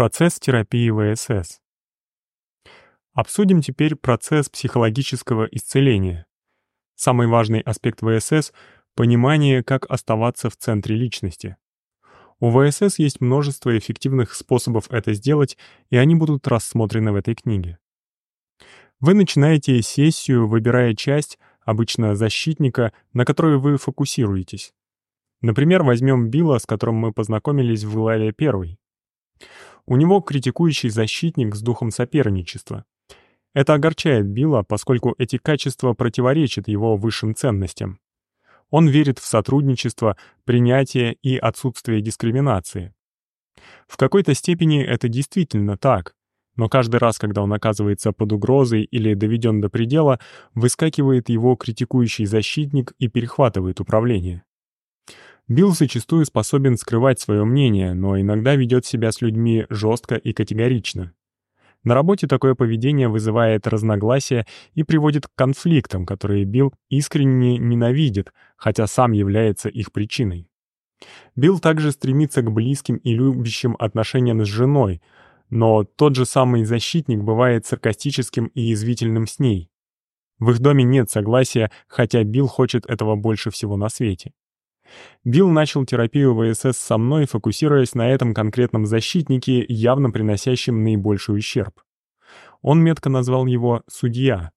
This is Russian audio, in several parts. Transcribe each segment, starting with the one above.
Процесс терапии ВСС. Обсудим теперь процесс психологического исцеления. Самый важный аспект ВСС — понимание, как оставаться в центре личности. У ВСС есть множество эффективных способов это сделать, и они будут рассмотрены в этой книге. Вы начинаете сессию, выбирая часть, обычно защитника, на которую вы фокусируетесь. Например, возьмем Билла, с которым мы познакомились в главе 1. У него критикующий защитник с духом соперничества. Это огорчает Билла, поскольку эти качества противоречат его высшим ценностям. Он верит в сотрудничество, принятие и отсутствие дискриминации. В какой-то степени это действительно так, но каждый раз, когда он оказывается под угрозой или доведен до предела, выскакивает его критикующий защитник и перехватывает управление. Билл зачастую способен скрывать свое мнение, но иногда ведет себя с людьми жестко и категорично. На работе такое поведение вызывает разногласия и приводит к конфликтам, которые Билл искренне ненавидит, хотя сам является их причиной. Билл также стремится к близким и любящим отношениям с женой, но тот же самый защитник бывает саркастическим и язвительным с ней. В их доме нет согласия, хотя Билл хочет этого больше всего на свете. Билл начал терапию ВСС со мной, фокусируясь на этом конкретном защитнике, явно приносящем наибольший ущерб. Он метко назвал его «судья».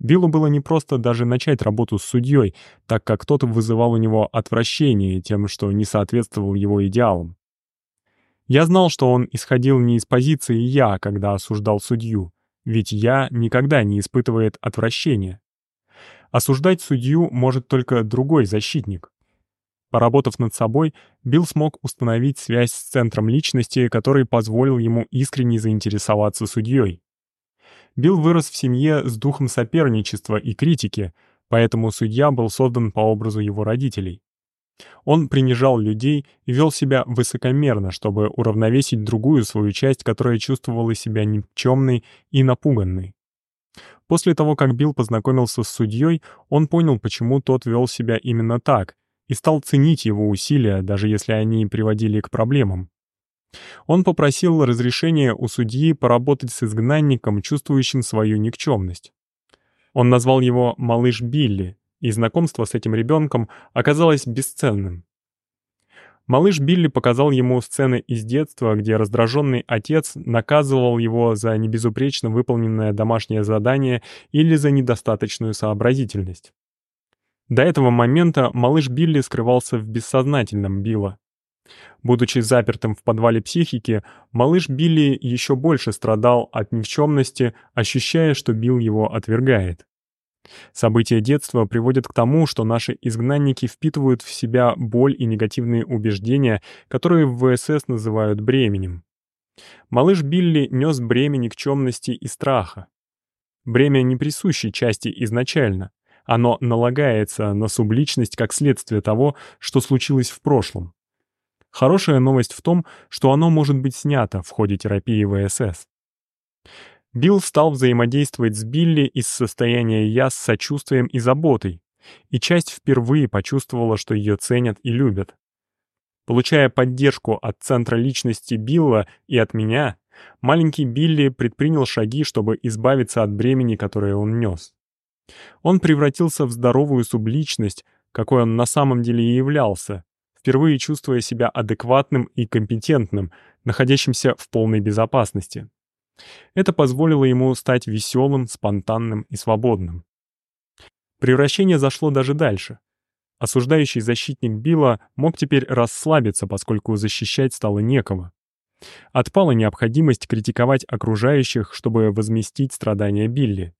Биллу было непросто даже начать работу с судьей, так как тот вызывал у него отвращение тем, что не соответствовал его идеалам. Я знал, что он исходил не из позиции «я», когда осуждал судью, ведь «я» никогда не испытывает отвращения. Осуждать судью может только другой защитник. Поработав над собой, Билл смог установить связь с центром личности, который позволил ему искренне заинтересоваться судьей. Билл вырос в семье с духом соперничества и критики, поэтому судья был создан по образу его родителей. Он принижал людей и вел себя высокомерно, чтобы уравновесить другую свою часть, которая чувствовала себя никчемной и напуганной. После того, как Билл познакомился с судьей, он понял, почему тот вел себя именно так, и стал ценить его усилия, даже если они приводили к проблемам. Он попросил разрешения у судьи поработать с изгнанником, чувствующим свою никчемность. Он назвал его «малыш Билли», и знакомство с этим ребенком оказалось бесценным. Малыш Билли показал ему сцены из детства, где раздраженный отец наказывал его за небезупречно выполненное домашнее задание или за недостаточную сообразительность. До этого момента малыш Билли скрывался в бессознательном Билла. Будучи запертым в подвале психики, малыш Билли еще больше страдал от никчемности, ощущая, что Билл его отвергает. События детства приводят к тому, что наши изгнанники впитывают в себя боль и негативные убеждения, которые в ВСС называют бременем. Малыш Билли нес бремя никчемности и страха. Бремя не присуще части изначально. Оно налагается на субличность как следствие того, что случилось в прошлом. Хорошая новость в том, что оно может быть снято в ходе терапии ВСС. Билл стал взаимодействовать с Билли из состояния «я» с сочувствием и заботой, и часть впервые почувствовала, что ее ценят и любят. Получая поддержку от центра личности Билла и от меня, маленький Билли предпринял шаги, чтобы избавиться от бремени, которое он нес. Он превратился в здоровую субличность, какой он на самом деле и являлся, впервые чувствуя себя адекватным и компетентным, находящимся в полной безопасности. Это позволило ему стать веселым, спонтанным и свободным. Превращение зашло даже дальше. Осуждающий защитник Билла мог теперь расслабиться, поскольку защищать стало некого. Отпала необходимость критиковать окружающих, чтобы возместить страдания Билли.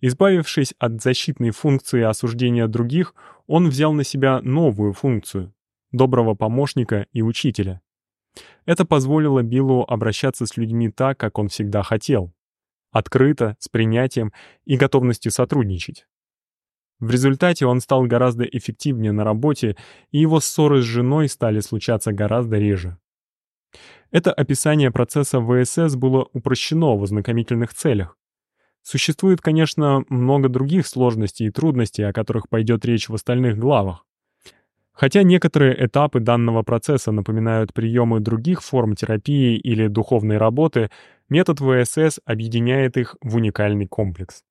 Избавившись от защитной функции осуждения других, он взял на себя новую функцию — доброго помощника и учителя. Это позволило Биллу обращаться с людьми так, как он всегда хотел. Открыто, с принятием и готовностью сотрудничать. В результате он стал гораздо эффективнее на работе, и его ссоры с женой стали случаться гораздо реже. Это описание процесса ВСС было упрощено в ознакомительных целях. Существует, конечно, много других сложностей и трудностей, о которых пойдет речь в остальных главах. Хотя некоторые этапы данного процесса напоминают приемы других форм терапии или духовной работы, метод ВСС объединяет их в уникальный комплекс.